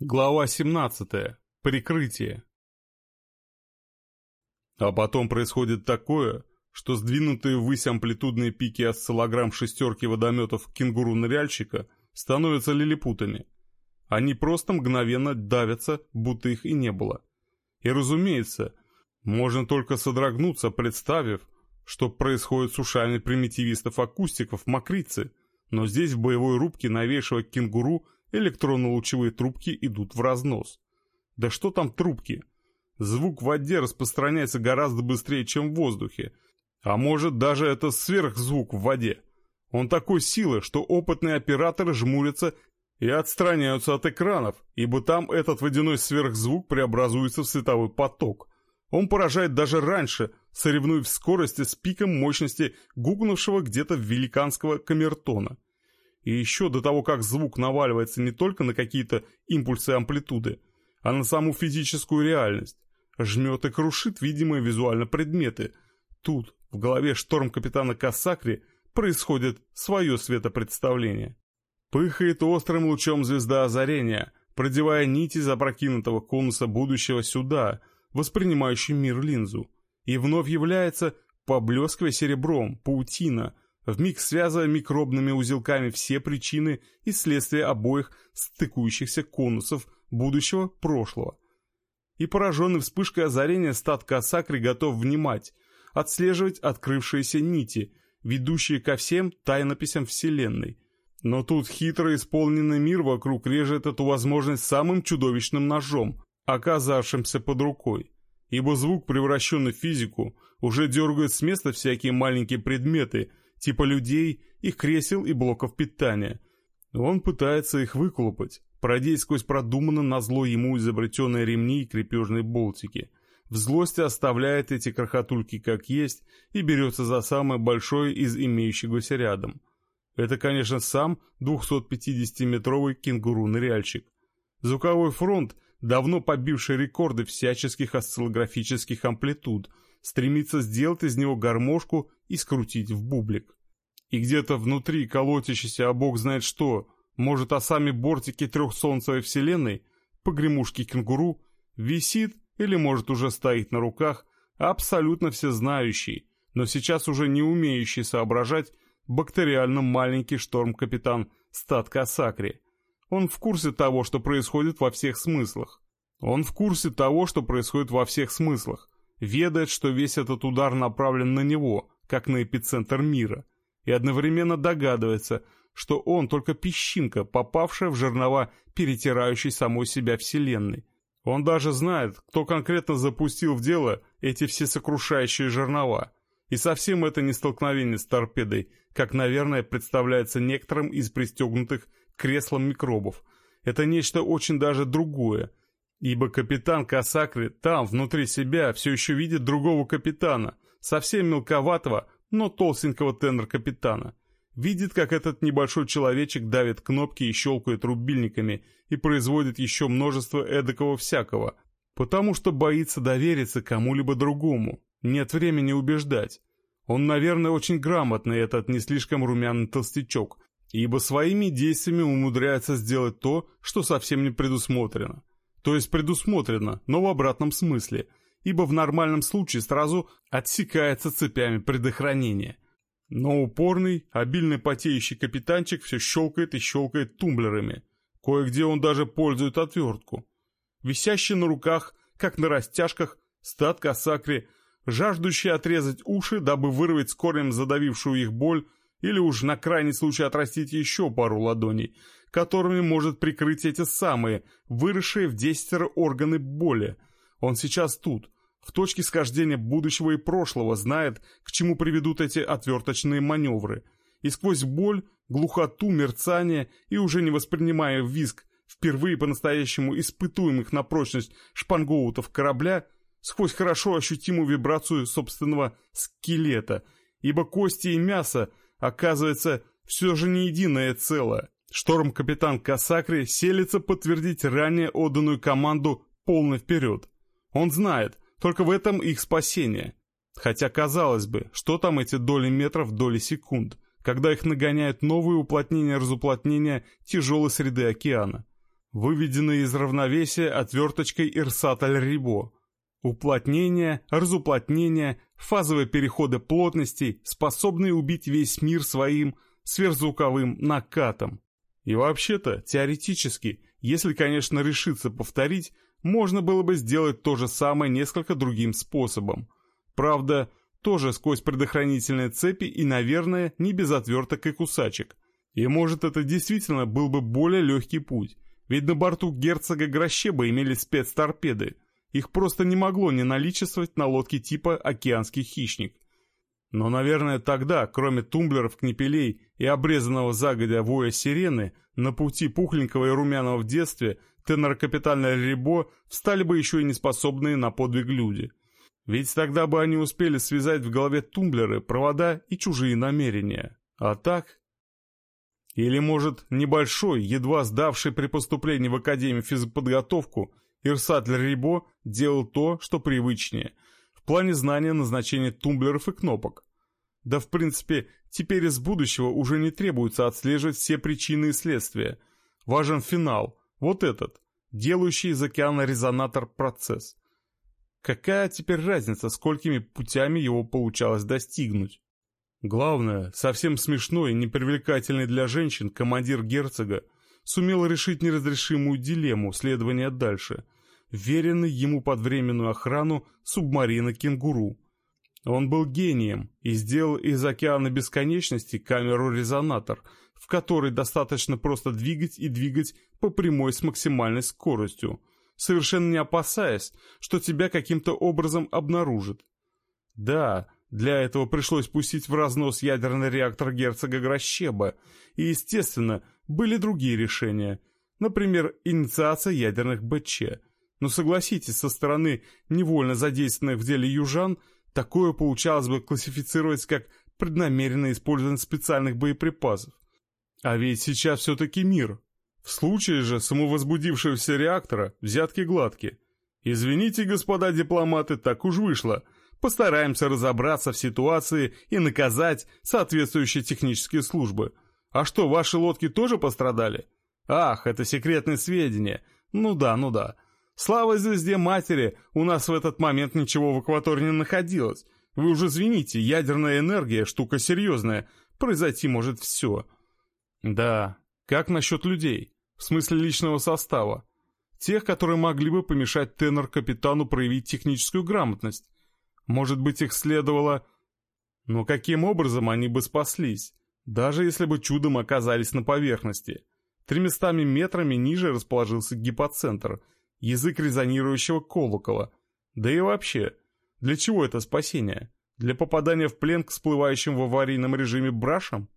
Глава 17. Прикрытие. А потом происходит такое, что сдвинутые ввысь амплитудные пики осциллограмм шестерки водометов кенгуру-ныряльщика становятся лилипутами. Они просто мгновенно давятся, будто их и не было. И разумеется, можно только содрогнуться, представив, что происходит с ушами примитивистов-акустиков Макрицы, но здесь в боевой рубке новейшего кенгуру электронно-лучевые трубки идут в разнос. Да что там трубки? Звук в воде распространяется гораздо быстрее, чем в воздухе. А может, даже это сверхзвук в воде. Он такой силы, что опытные операторы жмурятся и отстраняются от экранов, ибо там этот водяной сверхзвук преобразуется в световой поток. Он поражает даже раньше, соревнуясь в скорости с пиком мощности гугнувшего где-то великанского камертона. И еще до того, как звук наваливается не только на какие-то импульсы амплитуды, а на саму физическую реальность, жмет и крушит видимые визуально предметы. Тут, в голове шторм капитана Кассакри, происходит свое светопредставление. Пыхает острым лучом звезда озарения, продевая нити запрокинутого конуса будущего сюда, воспринимающий мир линзу, и вновь является, поблескивая серебром, паутина — вмиг связывая микробными узелками все причины и следствия обоих стыкующихся конусов будущего прошлого. И пораженный вспышкой озарения стат Касакри готов внимать, отслеживать открывшиеся нити, ведущие ко всем тайнописям Вселенной. Но тут хитро исполненный мир вокруг режет эту возможность самым чудовищным ножом, оказавшимся под рукой. Ибо звук, превращенный в физику, уже дергает с места всякие маленькие предметы – типа людей, их кресел и блоков питания. Он пытается их выколупать, пройдя сквозь продуманно назло ему изобретенные ремни и крепежные болтики. В злости оставляет эти крохотульки как есть и берется за самое большое из имеющегося рядом. Это, конечно, сам 250-метровый кенгуру-ныряльщик. Звуковой фронт, давно побивший рекорды всяческих осциллографических амплитуд – стремится сделать из него гармошку и скрутить в бублик. И где-то внутри колотящийся, а бог знает что, может, а сами бортики трехсолнцевой вселенной, погремушки кенгуру, висит или, может, уже стоит на руках абсолютно всезнающий, но сейчас уже не умеющий соображать бактериально маленький шторм-капитан Стат Касакри. Он в курсе того, что происходит во всех смыслах. Он в курсе того, что происходит во всех смыслах ведает, что весь этот удар направлен на него, как на эпицентр мира, и одновременно догадывается, что он только песчинка, попавшая в жернова перетирающей самой себя Вселенной. Он даже знает, кто конкретно запустил в дело эти всесокрушающие жернова. И совсем это не столкновение с торпедой, как, наверное, представляется некоторым из пристегнутых креслом микробов. Это нечто очень даже другое – Ибо капитан Касакри там, внутри себя, все еще видит другого капитана, совсем мелковатого, но толстенького тенор-капитана. Видит, как этот небольшой человечек давит кнопки и щелкает рубильниками и производит еще множество эдакого всякого, потому что боится довериться кому-либо другому. Нет времени убеждать. Он, наверное, очень грамотный, этот не слишком румяный толстячок, ибо своими действиями умудряется сделать то, что совсем не предусмотрено. То есть предусмотрено, но в обратном смысле, ибо в нормальном случае сразу отсекается цепями предохранения. Но упорный, обильно потеющий капитанчик все щелкает и щелкает тумблерами. Кое-где он даже пользует отвертку. Висящий на руках, как на растяжках, стат косакри, жаждущий отрезать уши, дабы вырвать с корнем задавившую их боль, или уж на крайний случай отрастить еще пару ладоней, которыми может прикрыть эти самые, выросшие в десятеро органы боли. Он сейчас тут, в точке схождения будущего и прошлого, знает, к чему приведут эти отверточные маневры. И сквозь боль, глухоту, мерцание и уже не воспринимая визг впервые по-настоящему испытуемых на прочность шпангоутов корабля, сквозь хорошо ощутимую вибрацию собственного скелета, ибо кости и мясо – оказывается, все же не единое целое. Шторм-капитан Касакри селится подтвердить ранее отданную команду полный вперед. Он знает, только в этом их спасение. Хотя, казалось бы, что там эти доли метров, доли секунд, когда их нагоняют новые уплотнения-разуплотнения тяжелой среды океана. выведенные из равновесия отверточкой Ирсаталь-Рибо. Уплотнение, разуплотнение, фазовые переходы плотностей, способные убить весь мир своим сверхзвуковым накатом. И вообще-то, теоретически, если, конечно, решиться повторить, можно было бы сделать то же самое несколько другим способом. Правда, тоже сквозь предохранительные цепи и, наверное, не без отверток и кусачек. И может это действительно был бы более легкий путь, ведь на борту герцога Грощеба имели спецторпеды. Их просто не могло не наличествовать на лодке типа «Океанский хищник». Но, наверное, тогда, кроме тумблеров, кнепелей и обрезанного загодя воя сирены, на пути пухленького и румяного в детстве тенор-капитальное ребо встали бы еще и неспособные на подвиг люди. Ведь тогда бы они успели связать в голове тумблеры, провода и чужие намерения. А так... Или, может, небольшой, едва сдавший при поступлении в Академию физподготовку, Ирсатль Рибо делал то, что привычнее, в плане знания назначения тумблеров и кнопок. Да, в принципе, теперь из будущего уже не требуется отслеживать все причины и следствия. Важен финал, вот этот, делающий из океана резонатор процесс. Какая теперь разница, сколькими путями его получалось достигнуть? Главное, совсем смешной и непривлекательный для женщин командир герцога сумел решить неразрешимую дилемму следования дальше, веренный ему под временную охрану субмарина «Кенгуру». Он был гением и сделал из океана бесконечности камеру-резонатор, в которой достаточно просто двигать и двигать по прямой с максимальной скоростью, совершенно не опасаясь, что тебя каким-то образом обнаружат. Да, для этого пришлось пустить в разнос ядерный реактор герцога Грощеба, и, естественно, были другие решения, например, инициация ядерных БЧ. Но согласитесь, со стороны невольно задействованных в деле южан, такое получалось бы классифицировать как преднамеренное использование специальных боеприпасов. А ведь сейчас все-таки мир. В случае же самовозбудившегося реактора взятки гладкие. Извините, господа дипломаты, так уж вышло – Постараемся разобраться в ситуации и наказать соответствующие технические службы. А что, ваши лодки тоже пострадали? Ах, это секретные сведения. Ну да, ну да. Слава звезде матери, у нас в этот момент ничего в акватории не находилось. Вы уже извините, ядерная энергия — штука серьезная. Произойти может все. Да, как насчет людей? В смысле личного состава? Тех, которые могли бы помешать тенор-капитану проявить техническую грамотность. Может быть, их следовало... Но каким образом они бы спаслись, даже если бы чудом оказались на поверхности? Тремястами метрами ниже расположился гипоцентр, язык резонирующего колокола. Да и вообще, для чего это спасение? Для попадания в плен к всплывающим в аварийном режиме брашам?